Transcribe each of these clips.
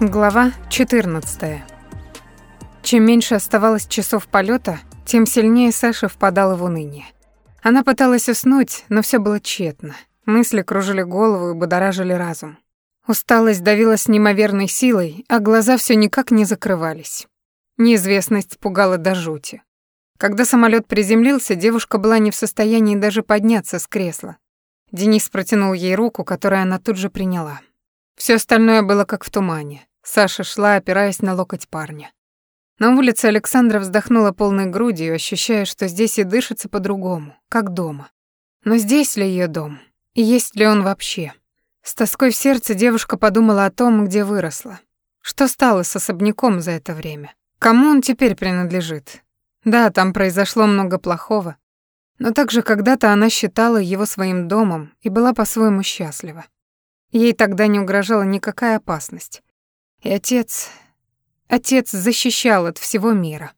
Глава 14. Чем меньше оставалось часов полета, тем сильнее Саша впадала в уныние. Она пыталась уснуть, но все было тщетно. Мысли кружили голову и будоражили разум. Усталость давила с неимоверной силой, а глаза все никак не закрывались. Неизвестность пугала до жути. Когда самолет приземлился, девушка была не в состоянии даже подняться с кресла. Денис протянул ей руку, которую она тут же приняла. Все остальное было как в тумане. Саша шла, опираясь на локоть парня. На улице Александра вздохнула полной грудью, ощущая, что здесь и дышится по-другому, как дома. Но здесь ли ее дом? И есть ли он вообще? С тоской в сердце девушка подумала о том, где выросла. Что стало с особняком за это время? Кому он теперь принадлежит? Да, там произошло много плохого, но также когда-то она считала его своим домом и была по-своему счастлива. Ей тогда не угрожала никакая опасность. И отец... Отец защищал от всего мира.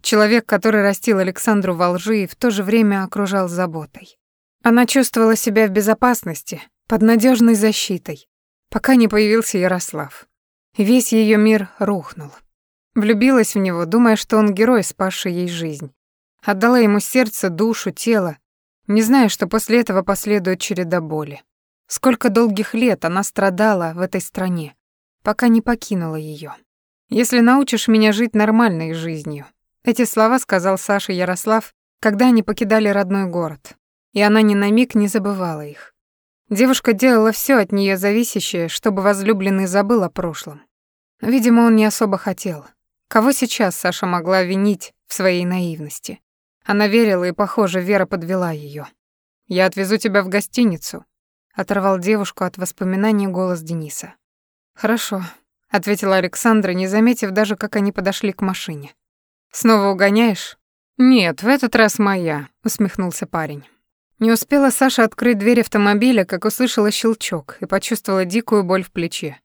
Человек, который растил Александру во лжи и в то же время окружал заботой. Она чувствовала себя в безопасности, под надежной защитой, пока не появился Ярослав. Весь ее мир рухнул. Влюбилась в него, думая, что он герой, спасший ей жизнь. Отдала ему сердце, душу, тело, не зная, что после этого последует череда боли. Сколько долгих лет она страдала в этой стране, пока не покинула ее. «Если научишь меня жить нормальной жизнью», эти слова сказал Саше Ярослав, когда они покидали родной город, и она ни на миг не забывала их. Девушка делала все от нее зависящее, чтобы возлюбленный забыл о прошлом. Видимо, он не особо хотел. Кого сейчас Саша могла винить в своей наивности? Она верила, и, похоже, Вера подвела ее. «Я отвезу тебя в гостиницу», — оторвал девушку от воспоминаний голос Дениса. «Хорошо», — ответила Александра, не заметив даже, как они подошли к машине. «Снова угоняешь?» «Нет, в этот раз моя», — усмехнулся парень. Не успела Саша открыть дверь автомобиля, как услышала щелчок и почувствовала дикую боль в плече.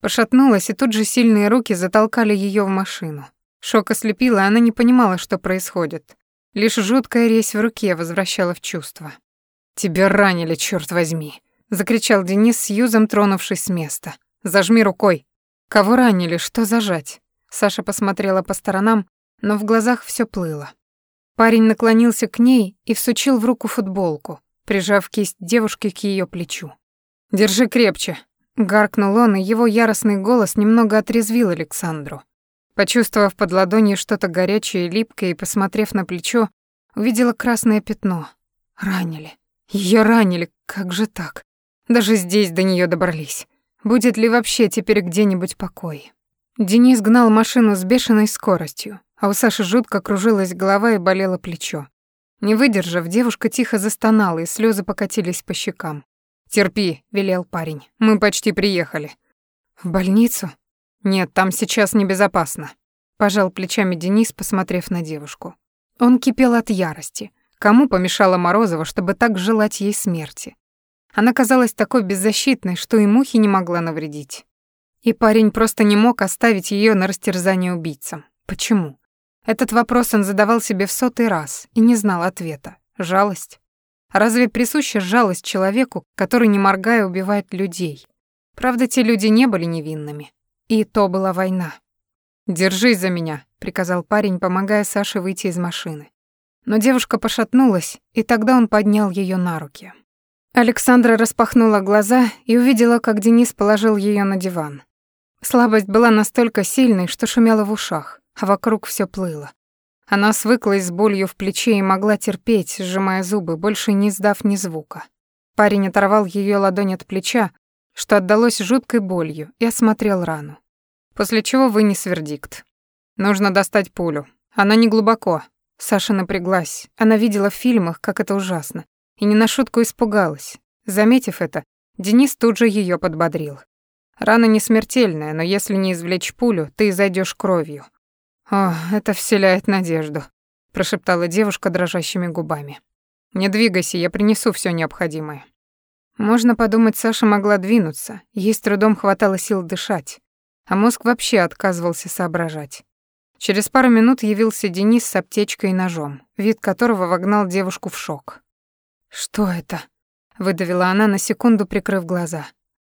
Пошатнулась, и тут же сильные руки затолкали ее в машину. Шок ослепила, она не понимала, что происходит. Лишь жуткая резь в руке возвращала в чувство. «Тебя ранили, черт возьми!» — закричал Денис с Юзом, тронувшись с места. Зажми рукой. Кого ранили? Что зажать? Саша посмотрела по сторонам, но в глазах все плыло. Парень наклонился к ней и всучил в руку футболку, прижав кисть девушки к ее плечу. «Держи крепче», — гаркнул он, и его яростный голос немного отрезвил Александру. Почувствовав под ладонью что-то горячее и липкое и посмотрев на плечо, увидела красное пятно. Ранили. Ее ранили, как же так? Даже здесь до нее добрались. Будет ли вообще теперь где-нибудь покой? Денис гнал машину с бешеной скоростью, а у Саши жутко кружилась голова и болело плечо. Не выдержав, девушка тихо застонала, и слезы покатились по щекам. «Терпи», — велел парень, — «мы почти приехали». «В больницу?» «Нет, там сейчас небезопасно», — пожал плечами Денис, посмотрев на девушку. Он кипел от ярости. Кому помешала Морозова, чтобы так желать ей смерти? Она казалась такой беззащитной, что и мухи не могла навредить. И парень просто не мог оставить ее на растерзание убийцам. Почему? Этот вопрос он задавал себе в сотый раз и не знал ответа. Жалость? Разве присуща жалость человеку, который, не моргая, убивает людей? Правда, те люди не были невинными. И то была война. «Держись за меня», — приказал парень, помогая Саше выйти из машины. Но девушка пошатнулась, и тогда он поднял ее на руки. Александра распахнула глаза и увидела, как Денис положил ее на диван. Слабость была настолько сильной, что шумела в ушах, а вокруг все плыло. Она свыклась с болью в плече и могла терпеть, сжимая зубы, больше не издав ни звука. Парень оторвал ее ладонь от плеча, что отдалось жуткой болью, и осмотрел рану. После чего вынес вердикт. Нужно достать пулю. Она не глубоко. Саша напряглась. Она видела в фильмах, как это ужасно и не на шутку испугалась. Заметив это, Денис тут же ее подбодрил. Рана не смертельная, но если не извлечь пулю, ты зайдешь кровью. О, это вселяет надежду, прошептала девушка дрожащими губами. Не двигайся, я принесу все необходимое. Можно подумать, Саша могла двинуться, ей с трудом хватало сил дышать, а мозг вообще отказывался соображать. Через пару минут явился Денис с аптечкой и ножом, вид которого вогнал девушку в шок. «Что это?» — выдавила она на секунду, прикрыв глаза.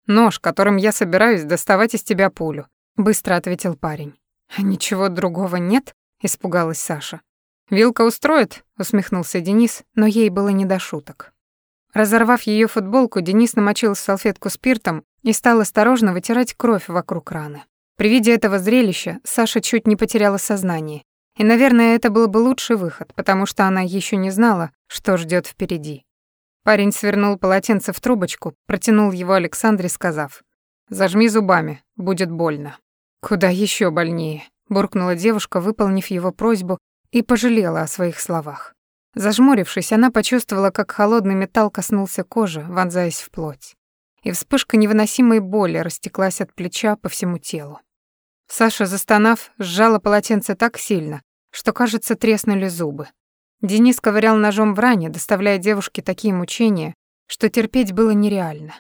«Нож, которым я собираюсь доставать из тебя пулю. быстро ответил парень. Ничего другого нет? испугалась Саша. Вилка устроит, усмехнулся Денис, но ей было не до шуток. Разорвав ее футболку, Денис намочил салфетку спиртом и стал осторожно вытирать кровь вокруг раны. При виде этого зрелища Саша чуть не потеряла сознание. И, наверное, это был бы лучший выход, потому что она еще не знала, что ждет впереди. Парень свернул полотенце в трубочку, протянул его Александре, сказав, «Зажми зубами, будет больно». «Куда еще больнее?» — буркнула девушка, выполнив его просьбу, и пожалела о своих словах. Зажмурившись, она почувствовала, как холодный металл коснулся кожи, вонзаясь в плоть. И вспышка невыносимой боли растеклась от плеча по всему телу. Саша, застонав, сжала полотенце так сильно, что, кажется, треснули зубы. Денис ковырял ножом в ране, доставляя девушке такие мучения, что терпеть было нереально.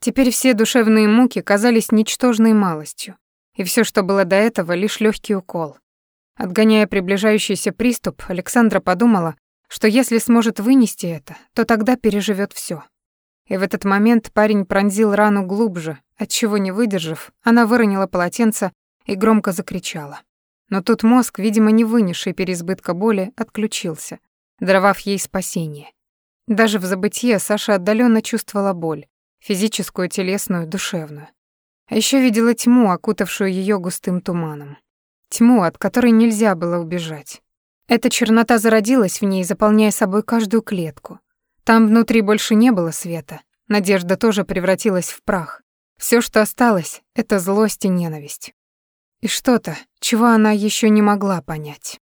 Теперь все душевные муки казались ничтожной малостью, и все, что было до этого, лишь легкий укол. Отгоняя приближающийся приступ, Александра подумала, что если сможет вынести это, то тогда переживет все. И в этот момент парень пронзил рану глубже, отчего не выдержав, она выронила полотенце и громко закричала. Но тут мозг, видимо, не вынесший переизбытка боли, отключился, даровав ей спасение. Даже в забытье Саша отдаленно чувствовала боль, физическую, телесную, душевную. А еще видела тьму, окутавшую ее густым туманом. Тьму, от которой нельзя было убежать. Эта чернота зародилась в ней, заполняя собой каждую клетку. Там внутри больше не было света. Надежда тоже превратилась в прах. Все, что осталось, — это злость и ненависть. И что-то, чего она еще не могла понять.